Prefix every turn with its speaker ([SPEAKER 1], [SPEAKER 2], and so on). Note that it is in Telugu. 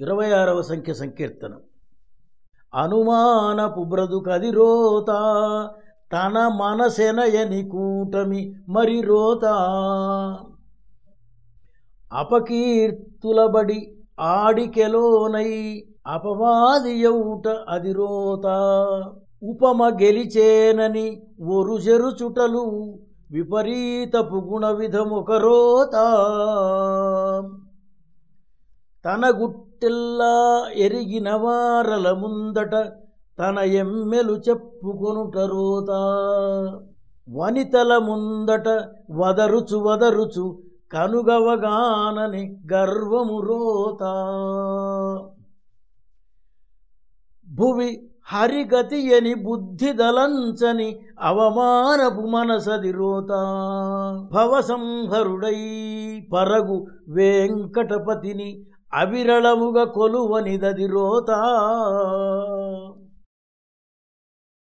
[SPEAKER 1] ఇరవై ఆరవ సంఖ్య సంకీర్తనం. అనుమానపు బ్రతుకది రోత తన మనసెనయని కూటమి మరి రోత అపకీర్తులబడి ఆడికెలోనై అపవాది యౌట అది రోత ఉపమ గెలిచేనని ఒరుజెరుచుటలు విపరీతపు గుణ విధముకరోత తన గుట్టెల్లా ఎరిగిన వారల ముందట తన ఎమ్మెలు చెప్పుకొనుట రోత వనితల ముందట వదరుచు వదరుచు కనుగవగానని గర్వము రోత. భువి హరిగతి అని అవమానపు మనసది రోత. భవసంహరుడై పరగు వెంకటపతిని అవిరళముగా కొలువనిదది రోత.